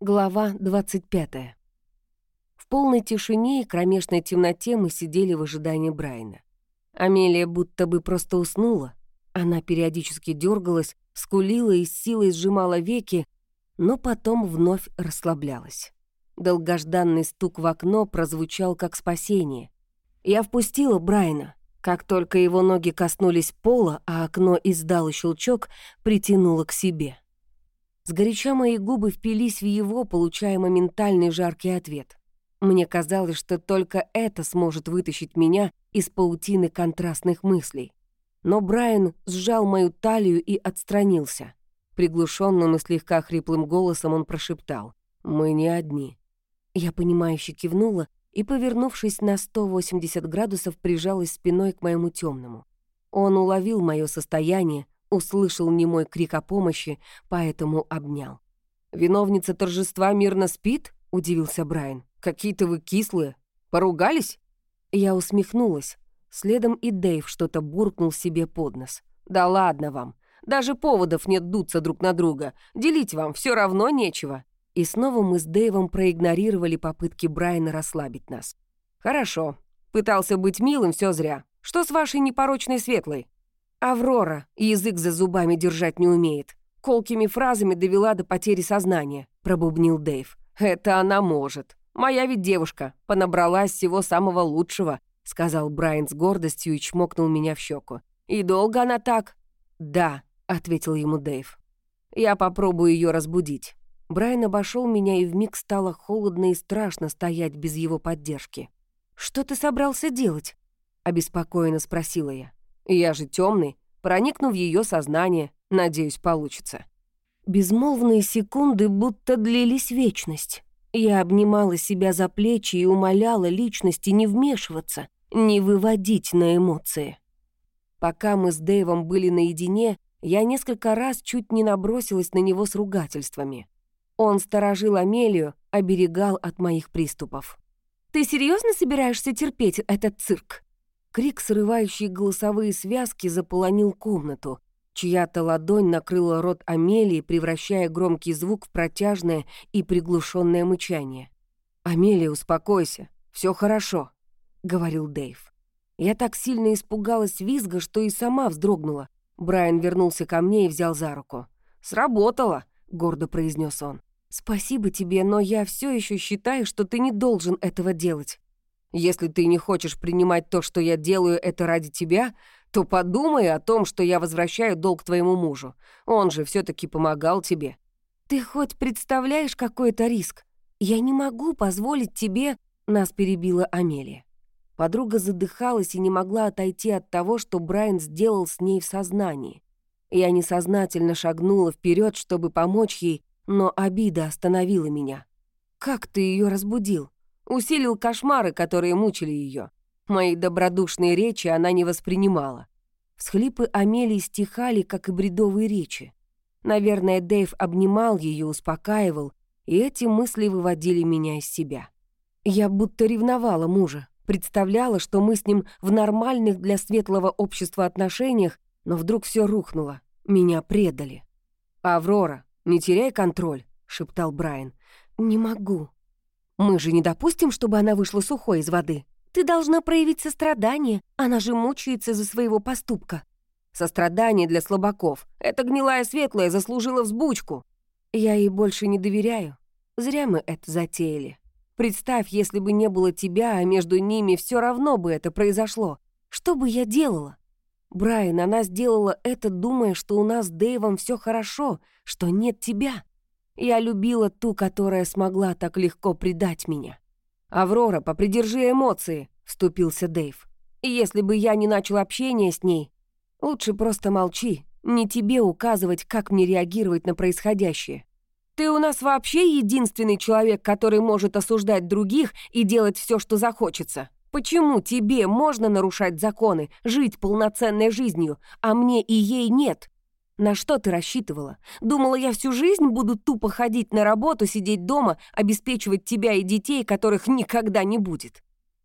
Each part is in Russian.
Глава 25. В полной тишине и кромешной темноте мы сидели в ожидании Брайна. Амелия будто бы просто уснула. Она периодически дергалась, скулила и с силой сжимала веки, но потом вновь расслаблялась. Долгожданный стук в окно прозвучал как спасение. Я впустила Брайна. Как только его ноги коснулись пола, а окно издало щелчок, притянуло к себе. Сгоряча мои губы впились в его, получая моментальный жаркий ответ. Мне казалось, что только это сможет вытащить меня из паутины контрастных мыслей. Но Брайан сжал мою талию и отстранился. Приглушенным и слегка хриплым голосом он прошептал «Мы не одни». Я понимающе кивнула и, повернувшись на 180 градусов, прижалась спиной к моему темному. Он уловил мое состояние, услышал немой крик о помощи, поэтому обнял. «Виновница торжества мирно спит?» — удивился Брайан. «Какие-то вы кислые. Поругались?» Я усмехнулась. Следом и Дэйв что-то буркнул себе под нос. «Да ладно вам. Даже поводов нет дуться друг на друга. Делить вам все равно нечего». И снова мы с Дэйвом проигнорировали попытки Брайана расслабить нас. «Хорошо. Пытался быть милым, все зря. Что с вашей непорочной светлой?» «Аврора язык за зубами держать не умеет. Колкими фразами довела до потери сознания», — пробубнил Дэйв. «Это она может. Моя ведь девушка, понабралась всего самого лучшего», — сказал Брайан с гордостью и чмокнул меня в щеку. «И долго она так?» «Да», — ответил ему Дэйв. «Я попробую ее разбудить». Брайан обошел меня, и вмиг стало холодно и страшно стоять без его поддержки. «Что ты собрался делать?» — обеспокоенно спросила я. «Я же темный, проникну в ее сознание, надеюсь, получится». Безмолвные секунды будто длились вечность. Я обнимала себя за плечи и умоляла личности не вмешиваться, не выводить на эмоции. Пока мы с Дэйвом были наедине, я несколько раз чуть не набросилась на него с ругательствами. Он сторожил Амелию, оберегал от моих приступов. «Ты серьезно собираешься терпеть этот цирк?» Крик, срывающий голосовые связки, заполонил комнату. Чья-то ладонь накрыла рот Амелии, превращая громкий звук в протяжное и приглушенное мычание. «Амелия, успокойся, все хорошо», — говорил Дэйв. Я так сильно испугалась визга, что и сама вздрогнула. Брайан вернулся ко мне и взял за руку. «Сработало», — гордо произнес он. «Спасибо тебе, но я все еще считаю, что ты не должен этого делать. Если ты не хочешь принимать то, что я делаю это ради тебя, то подумай о том, что я возвращаю долг твоему мужу. Он же все таки помогал тебе». «Ты хоть представляешь какой-то риск? Я не могу позволить тебе...» Нас перебила Амелия. Подруга задыхалась и не могла отойти от того, что Брайан сделал с ней в сознании. Я несознательно шагнула вперед, чтобы помочь ей, но обида остановила меня. «Как ты ее разбудил?» Усилил кошмары, которые мучили ее. Мои добродушные речи она не воспринимала. Всхлипы Амелии стихали, как и бредовые речи. Наверное, Дэйв обнимал ее, успокаивал, и эти мысли выводили меня из себя. Я будто ревновала мужа, представляла, что мы с ним в нормальных для светлого общества отношениях, но вдруг все рухнуло. Меня предали. «Аврора, не теряй контроль», — шептал Брайан. «Не могу». «Мы же не допустим, чтобы она вышла сухой из воды. Ты должна проявить сострадание, она же мучается за своего поступка». «Сострадание для слабаков. Эта гнилая светлая заслужила взбучку». «Я ей больше не доверяю. Зря мы это затеяли. Представь, если бы не было тебя, а между ними все равно бы это произошло. Что бы я делала?» Брайан, она сделала это, думая, что у нас с Дэйвом все хорошо, что нет тебя. Я любила ту, которая смогла так легко предать меня. «Аврора, попридержи эмоции», — вступился Дэйв. «Если бы я не начал общение с ней, лучше просто молчи, не тебе указывать, как мне реагировать на происходящее. Ты у нас вообще единственный человек, который может осуждать других и делать все, что захочется. Почему тебе можно нарушать законы, жить полноценной жизнью, а мне и ей нет? На что ты рассчитывала? Думала, я всю жизнь буду тупо ходить на работу, сидеть дома, обеспечивать тебя и детей, которых никогда не будет?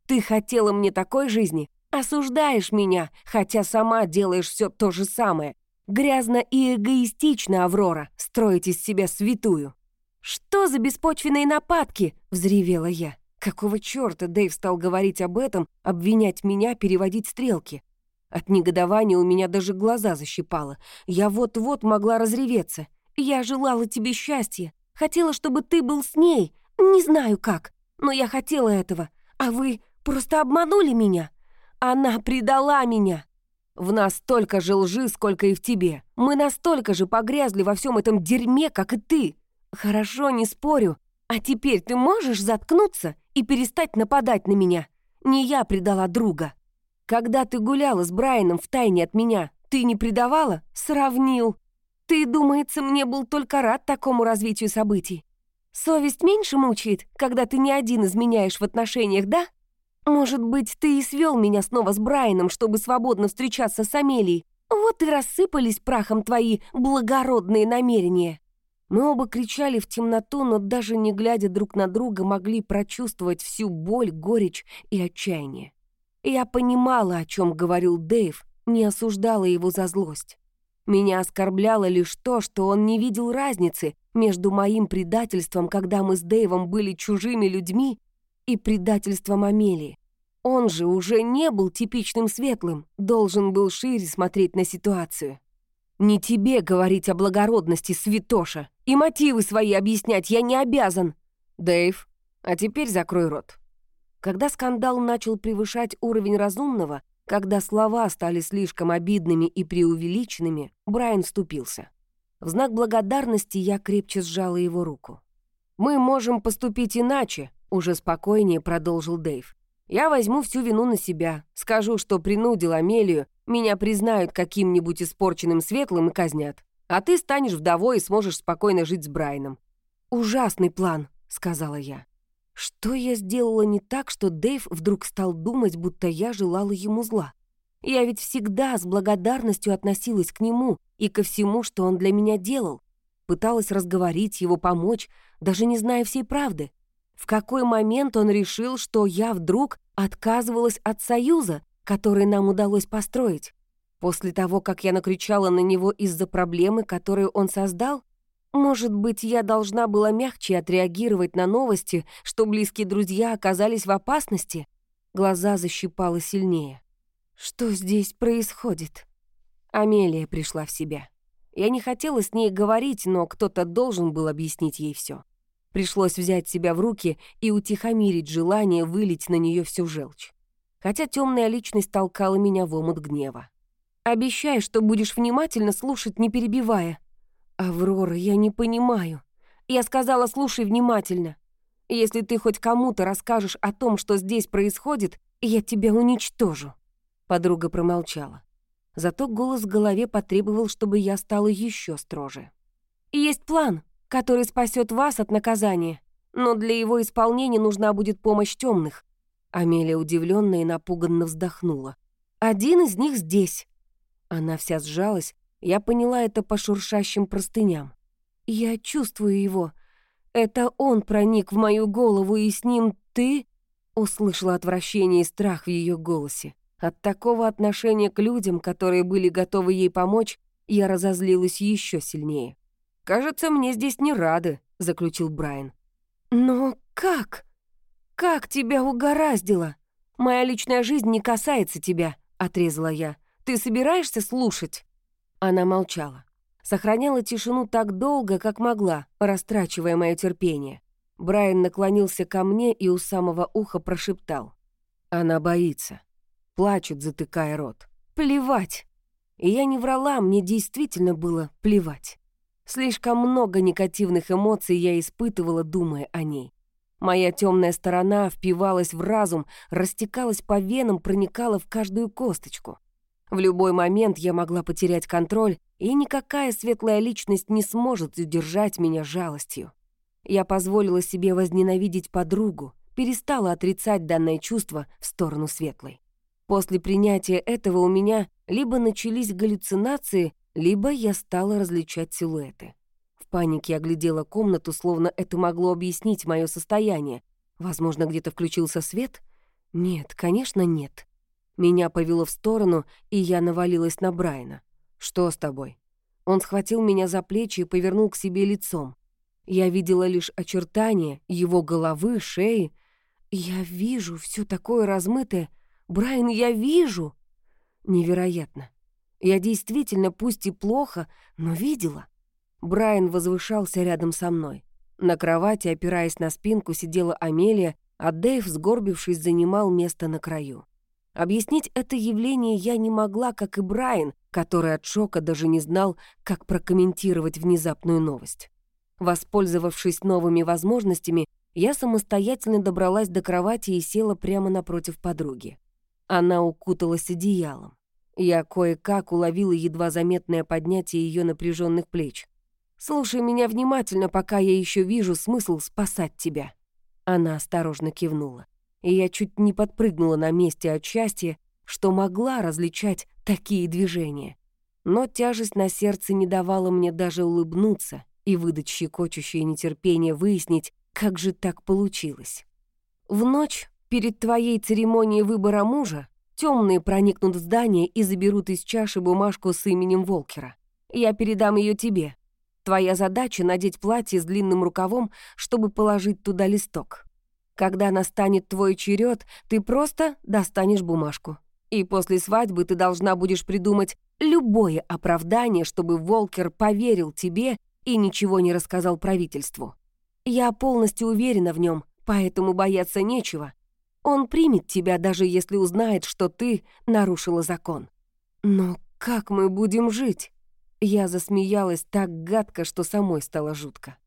Ты хотела мне такой жизни? Осуждаешь меня, хотя сама делаешь все то же самое. Грязно и эгоистично, Аврора, строить из себя святую. «Что за беспочвенные нападки?» — взревела я. Какого чёрта Дэйв стал говорить об этом, обвинять меня, переводить стрелки? От негодования у меня даже глаза защипало. Я вот-вот могла разреветься. Я желала тебе счастья. Хотела, чтобы ты был с ней. Не знаю как, но я хотела этого. А вы просто обманули меня. Она предала меня. В нас столько же лжи, сколько и в тебе. Мы настолько же погрязли во всем этом дерьме, как и ты. Хорошо, не спорю. А теперь ты можешь заткнуться и перестать нападать на меня? Не я предала друга. Когда ты гуляла с Брайаном в тайне от меня, ты не предавала? Сравнил. Ты, думается, мне был только рад такому развитию событий. Совесть меньше мучает, когда ты не один изменяешь в отношениях, да? Может быть, ты и свел меня снова с Брайаном, чтобы свободно встречаться с Амелией. Вот и рассыпались прахом твои благородные намерения. Мы оба кричали в темноту, но даже не глядя друг на друга, могли прочувствовать всю боль, горечь и отчаяние. Я понимала, о чем говорил Дэйв, не осуждала его за злость. Меня оскорбляло лишь то, что он не видел разницы между моим предательством, когда мы с Дэйвом были чужими людьми, и предательством Амелии. Он же уже не был типичным светлым, должен был шире смотреть на ситуацию. «Не тебе говорить о благородности, святоша, и мотивы свои объяснять я не обязан!» «Дэйв, а теперь закрой рот». Когда скандал начал превышать уровень разумного, когда слова стали слишком обидными и преувеличенными, Брайан вступился. В знак благодарности я крепче сжала его руку. «Мы можем поступить иначе», уже спокойнее продолжил Дэйв. «Я возьму всю вину на себя, скажу, что принудил Амелию, меня признают каким-нибудь испорченным светлым и казнят. А ты станешь вдовой и сможешь спокойно жить с Брайаном». «Ужасный план», — сказала я. Что я сделала не так, что Дэйв вдруг стал думать, будто я желала ему зла? Я ведь всегда с благодарностью относилась к нему и ко всему, что он для меня делал. Пыталась разговорить его, помочь, даже не зная всей правды. В какой момент он решил, что я вдруг отказывалась от союза, который нам удалось построить? После того, как я накричала на него из-за проблемы, которую он создал? Может быть, я должна была мягче отреагировать на новости, что близкие друзья оказались в опасности? Глаза защипало сильнее. Что здесь происходит? Амелия пришла в себя. Я не хотела с ней говорить, но кто-то должен был объяснить ей все. Пришлось взять себя в руки и утихомирить желание вылить на нее всю желчь. Хотя темная личность толкала меня в омут гнева. «Обещай, что будешь внимательно слушать, не перебивая». «Аврора, я не понимаю». Я сказала, слушай внимательно. Если ты хоть кому-то расскажешь о том, что здесь происходит, я тебя уничтожу». Подруга промолчала. Зато голос в голове потребовал, чтобы я стала еще строже. «Есть план который спасет вас от наказания. Но для его исполнения нужна будет помощь темных. Амелия удивленно и напуганно вздохнула. «Один из них здесь». Она вся сжалась, я поняла это по шуршащим простыням. «Я чувствую его. Это он проник в мою голову, и с ним ты...» Услышала отвращение и страх в ее голосе. От такого отношения к людям, которые были готовы ей помочь, я разозлилась еще сильнее. «Кажется, мне здесь не рады», — заключил Брайан. «Но как? Как тебя угораздило? Моя личная жизнь не касается тебя», — отрезала я. «Ты собираешься слушать?» Она молчала. Сохраняла тишину так долго, как могла, растрачивая мое терпение. Брайан наклонился ко мне и у самого уха прошептал. «Она боится. Плачет, затыкая рот. Плевать!» И я не врала, мне действительно было плевать. Слишком много негативных эмоций я испытывала, думая о ней. Моя темная сторона впивалась в разум, растекалась по венам, проникала в каждую косточку. В любой момент я могла потерять контроль, и никакая светлая личность не сможет удержать меня жалостью. Я позволила себе возненавидеть подругу, перестала отрицать данное чувство в сторону светлой. После принятия этого у меня либо начались галлюцинации, либо я стала различать силуэты. В панике оглядела комнату, словно это могло объяснить мое состояние. Возможно, где-то включился свет? Нет, конечно, нет. Меня повело в сторону, и я навалилась на Брайана. «Что с тобой?» Он схватил меня за плечи и повернул к себе лицом. Я видела лишь очертания его головы, шеи. Я вижу все такое размытое. Брайан, я вижу! Невероятно. Я действительно, пусть и плохо, но видела. Брайан возвышался рядом со мной. На кровати, опираясь на спинку, сидела Амелия, а Дэйв, сгорбившись, занимал место на краю. Объяснить это явление я не могла, как и Брайан, который от шока даже не знал, как прокомментировать внезапную новость. Воспользовавшись новыми возможностями, я самостоятельно добралась до кровати и села прямо напротив подруги. Она укуталась одеялом. Я кое-как уловила едва заметное поднятие ее напряженных плеч. Слушай меня внимательно, пока я еще вижу смысл спасать тебя». Она осторожно кивнула. И я чуть не подпрыгнула на месте от счастья, что могла различать такие движения. Но тяжесть на сердце не давала мне даже улыбнуться и выдать щекочущее нетерпение выяснить, как же так получилось. В ночь перед твоей церемонией выбора мужа темные проникнут в здание и заберут из чаши бумажку с именем Волкера. Я передам ее тебе. Твоя задача — надеть платье с длинным рукавом, чтобы положить туда листок. Когда настанет твой черед, ты просто достанешь бумажку. И после свадьбы ты должна будешь придумать любое оправдание, чтобы Волкер поверил тебе и ничего не рассказал правительству. Я полностью уверена в нем, поэтому бояться нечего. Он примет тебя, даже если узнает, что ты нарушила закон. Но как мы будем жить? Я засмеялась так гадко, что самой стало жутко.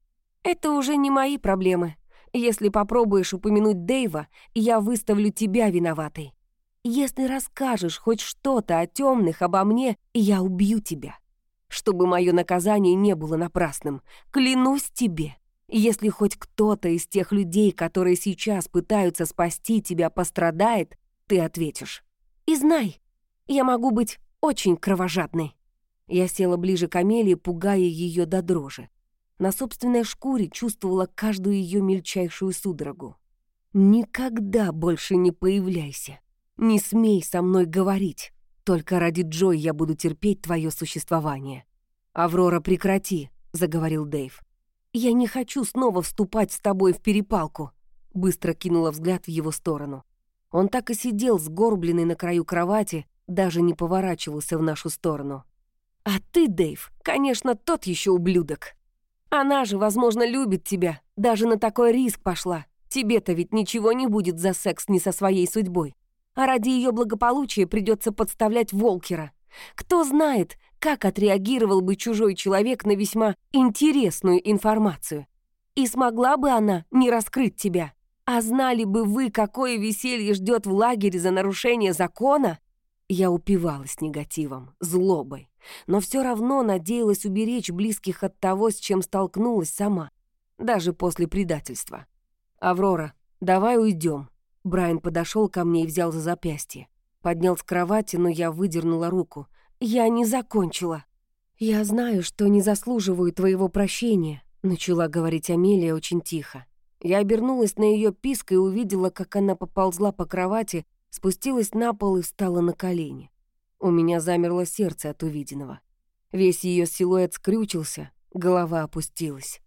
«Это уже не мои проблемы. Если попробуешь упомянуть Дэйва, я выставлю тебя виноватой. Если расскажешь хоть что-то о темных обо мне, я убью тебя. Чтобы мое наказание не было напрасным, клянусь тебе. Если хоть кто-то из тех людей, которые сейчас пытаются спасти тебя, пострадает, ты ответишь. И знай, я могу быть очень кровожадной». Я села ближе к Амелии, пугая ее до дрожи. На собственной шкуре чувствовала каждую ее мельчайшую судорогу. «Никогда больше не появляйся. Не смей со мной говорить. Только ради Джой я буду терпеть твое существование». «Аврора, прекрати», — заговорил Дэйв. «Я не хочу снова вступать с тобой в перепалку», — быстро кинула взгляд в его сторону. Он так и сидел, сгорбленный на краю кровати, даже не поворачивался в нашу сторону. А ты, Дэйв, конечно, тот еще ублюдок. Она же, возможно, любит тебя, даже на такой риск пошла. Тебе-то ведь ничего не будет за секс не со своей судьбой. А ради ее благополучия придется подставлять Волкера. Кто знает, как отреагировал бы чужой человек на весьма интересную информацию. И смогла бы она не раскрыть тебя. А знали бы вы, какое веселье ждет в лагере за нарушение закона? Я упивалась негативом, злобой, но все равно надеялась уберечь близких от того, с чем столкнулась сама, даже после предательства. «Аврора, давай уйдем. Брайан подошел ко мне и взял за запястье. Поднял с кровати, но я выдернула руку. «Я не закончила». «Я знаю, что не заслуживаю твоего прощения», — начала говорить Амелия очень тихо. Я обернулась на ее писк и увидела, как она поползла по кровати, спустилась на пол и встала на колени. У меня замерло сердце от увиденного. Весь ее силуэт скрючился, голова опустилась.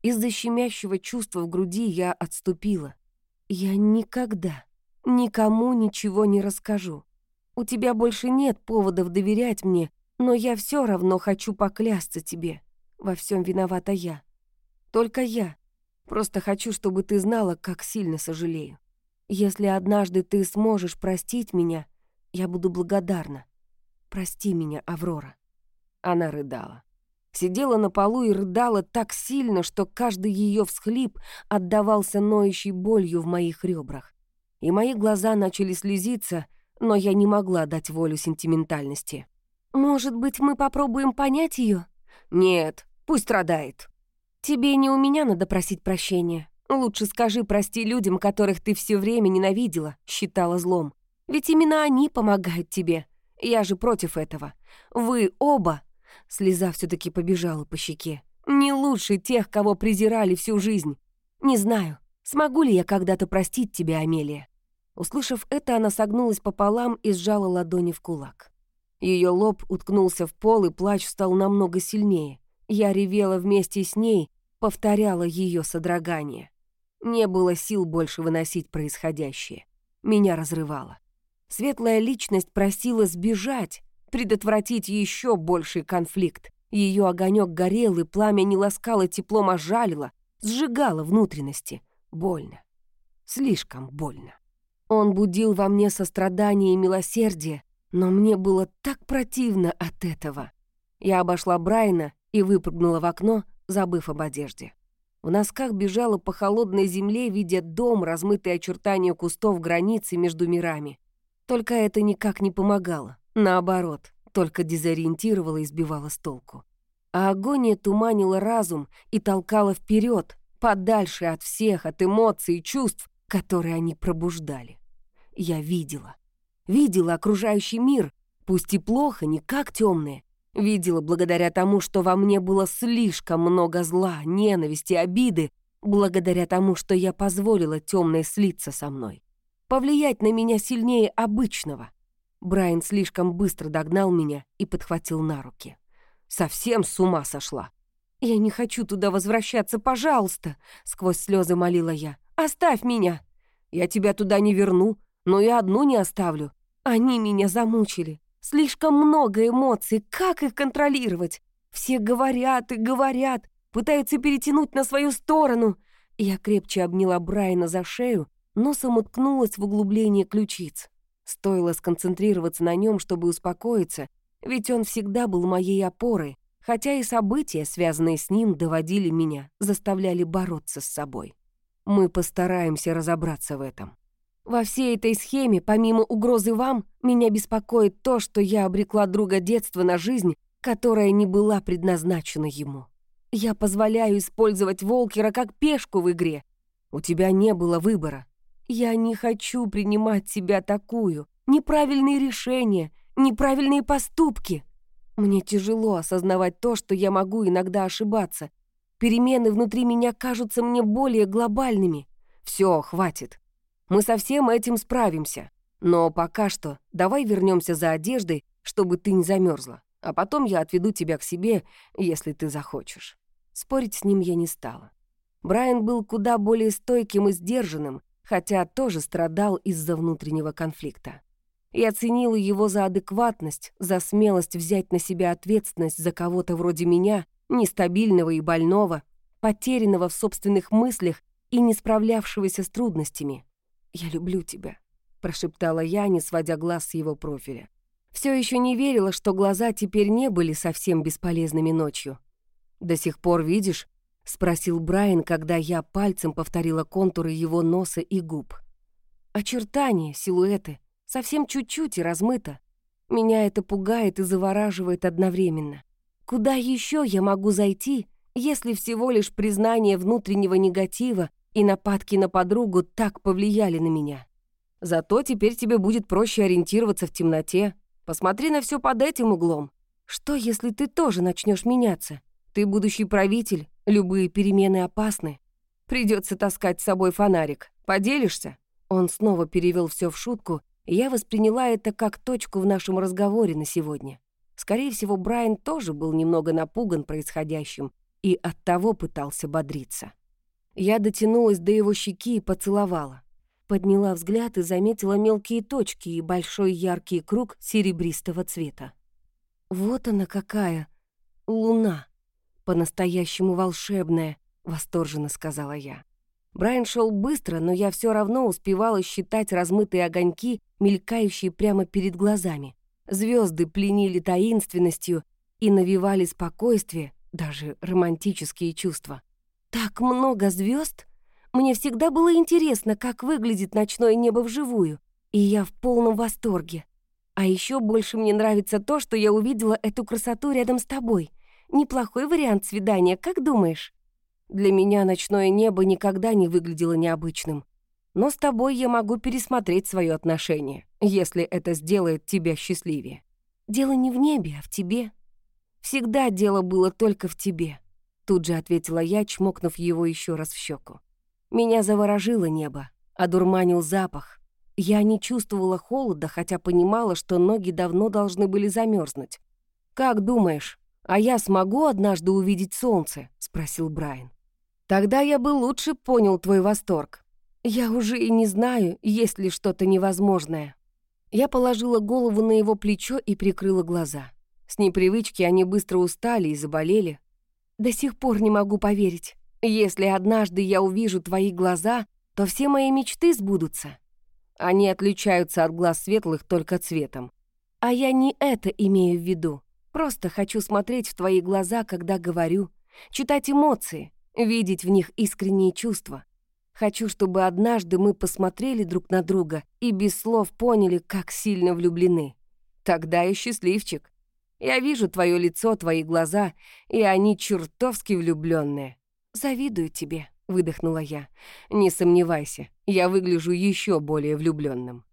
Из-за щемящего чувства в груди я отступила. Я никогда никому ничего не расскажу. У тебя больше нет поводов доверять мне, но я все равно хочу поклясться тебе. Во всем виновата я. Только я. Просто хочу, чтобы ты знала, как сильно сожалею. Если однажды ты сможешь простить меня, я буду благодарна. Прости меня, Аврора». Она рыдала. Сидела на полу и рыдала так сильно, что каждый ее всхлип отдавался ноющей болью в моих ребрах. И мои глаза начали слезиться, но я не могла дать волю сентиментальности. «Может быть, мы попробуем понять ее? «Нет, пусть страдает». «Тебе не у меня надо просить прощения. Лучше скажи прости людям, которых ты все время ненавидела, считала злом. Ведь именно они помогают тебе. Я же против этого. Вы оба...» Слеза все таки побежала по щеке. «Не лучше тех, кого презирали всю жизнь. Не знаю, смогу ли я когда-то простить тебя, Амелия?» Услышав это, она согнулась пополам и сжала ладони в кулак. Ее лоб уткнулся в пол, и плач стал намного сильнее. Я ревела вместе с ней, повторяла ее содрогание. Не было сил больше выносить происходящее. Меня разрывало. Светлая личность просила сбежать, предотвратить еще больший конфликт. Ее огонек горел, и пламя не ласкало теплом, а жалило, сжигало внутренности. Больно. Слишком больно. Он будил во мне сострадание и милосердие, но мне было так противно от этого. Я обошла Брайна и выпрыгнула в окно, забыв об одежде. В носках бежала по холодной земле, видя дом, размытые очертания кустов границы между мирами. Только это никак не помогало. Наоборот, только дезориентировала и сбивала с толку. А агония туманила разум и толкала вперед, подальше от всех, от эмоций и чувств, которые они пробуждали. Я видела. Видела окружающий мир, пусть и плохо, не как темные. Видела благодаря тому, что во мне было слишком много зла, ненависти, обиды, благодаря тому, что я позволила темной слиться со мной. Повлиять на меня сильнее обычного. Брайан слишком быстро догнал меня и подхватил на руки. Совсем с ума сошла. «Я не хочу туда возвращаться, пожалуйста!» — сквозь слезы молила я. «Оставь меня!» «Я тебя туда не верну, но и одну не оставлю. Они меня замучили. Слишком много эмоций, как их контролировать? Все говорят и говорят, пытаются перетянуть на свою сторону. Я крепче обняла Брайана за шею, носом уткнулась в углубление ключиц. Стоило сконцентрироваться на нем, чтобы успокоиться, ведь он всегда был моей опорой, хотя и события, связанные с ним, доводили меня, заставляли бороться с собой. Мы постараемся разобраться в этом. Во всей этой схеме, помимо угрозы вам, меня беспокоит то, что я обрекла друга детства на жизнь, которая не была предназначена ему. Я позволяю использовать Волкера как пешку в игре. У тебя не было выбора. Я не хочу принимать себя такую. Неправильные решения, неправильные поступки. Мне тяжело осознавать то, что я могу иногда ошибаться. Перемены внутри меня кажутся мне более глобальными. Все, хватит. Мы со всем этим справимся. Но пока что давай вернемся за одеждой, чтобы ты не замерзла, а потом я отведу тебя к себе, если ты захочешь». Спорить с ним я не стала. Брайан был куда более стойким и сдержанным, хотя тоже страдал из-за внутреннего конфликта. Я ценила его за адекватность, за смелость взять на себя ответственность за кого-то вроде меня, нестабильного и больного, потерянного в собственных мыслях и не справлявшегося с трудностями. «Я люблю тебя», — прошептала я, не сводя глаз с его профиля. Все еще не верила, что глаза теперь не были совсем бесполезными ночью. «До сих пор видишь?» — спросил Брайан, когда я пальцем повторила контуры его носа и губ. «Очертания, силуэты, совсем чуть-чуть и размыто. Меня это пугает и завораживает одновременно. Куда еще я могу зайти, если всего лишь признание внутреннего негатива и нападки на подругу так повлияли на меня. Зато теперь тебе будет проще ориентироваться в темноте. Посмотри на все под этим углом. Что, если ты тоже начнешь меняться? Ты будущий правитель, любые перемены опасны. Придется таскать с собой фонарик. Поделишься?» Он снова перевел все в шутку, и я восприняла это как точку в нашем разговоре на сегодня. Скорее всего, Брайан тоже был немного напуган происходящим и оттого пытался бодриться. Я дотянулась до его щеки и поцеловала. Подняла взгляд и заметила мелкие точки и большой яркий круг серебристого цвета. «Вот она какая! Луна! По-настоящему волшебная!» — восторженно сказала я. Брайан шел быстро, но я все равно успевала считать размытые огоньки, мелькающие прямо перед глазами. Звезды пленили таинственностью и навевали спокойствие, даже романтические чувства. Так много звезд! Мне всегда было интересно, как выглядит ночное небо вживую, и я в полном восторге. А еще больше мне нравится то, что я увидела эту красоту рядом с тобой. Неплохой вариант свидания, как думаешь? Для меня ночное небо никогда не выглядело необычным. Но с тобой я могу пересмотреть свое отношение, если это сделает тебя счастливее. Дело не в небе, а в тебе. Всегда дело было только в тебе. Тут же ответила я, чмокнув его еще раз в щеку. Меня заворожило небо, одурманил запах. Я не чувствовала холода, хотя понимала, что ноги давно должны были замерзнуть. «Как думаешь, а я смогу однажды увидеть солнце?» — спросил Брайан. Тогда я бы лучше понял твой восторг. Я уже и не знаю, есть ли что-то невозможное. Я положила голову на его плечо и прикрыла глаза. С непривычки они быстро устали и заболели. До сих пор не могу поверить. Если однажды я увижу твои глаза, то все мои мечты сбудутся. Они отличаются от глаз светлых только цветом. А я не это имею в виду. Просто хочу смотреть в твои глаза, когда говорю, читать эмоции, видеть в них искренние чувства. Хочу, чтобы однажды мы посмотрели друг на друга и без слов поняли, как сильно влюблены. Тогда я счастливчик. Я вижу твое лицо, твои глаза, и они чертовски влюбленные. Завидую тебе, выдохнула я. Не сомневайся, я выгляжу еще более влюбленным.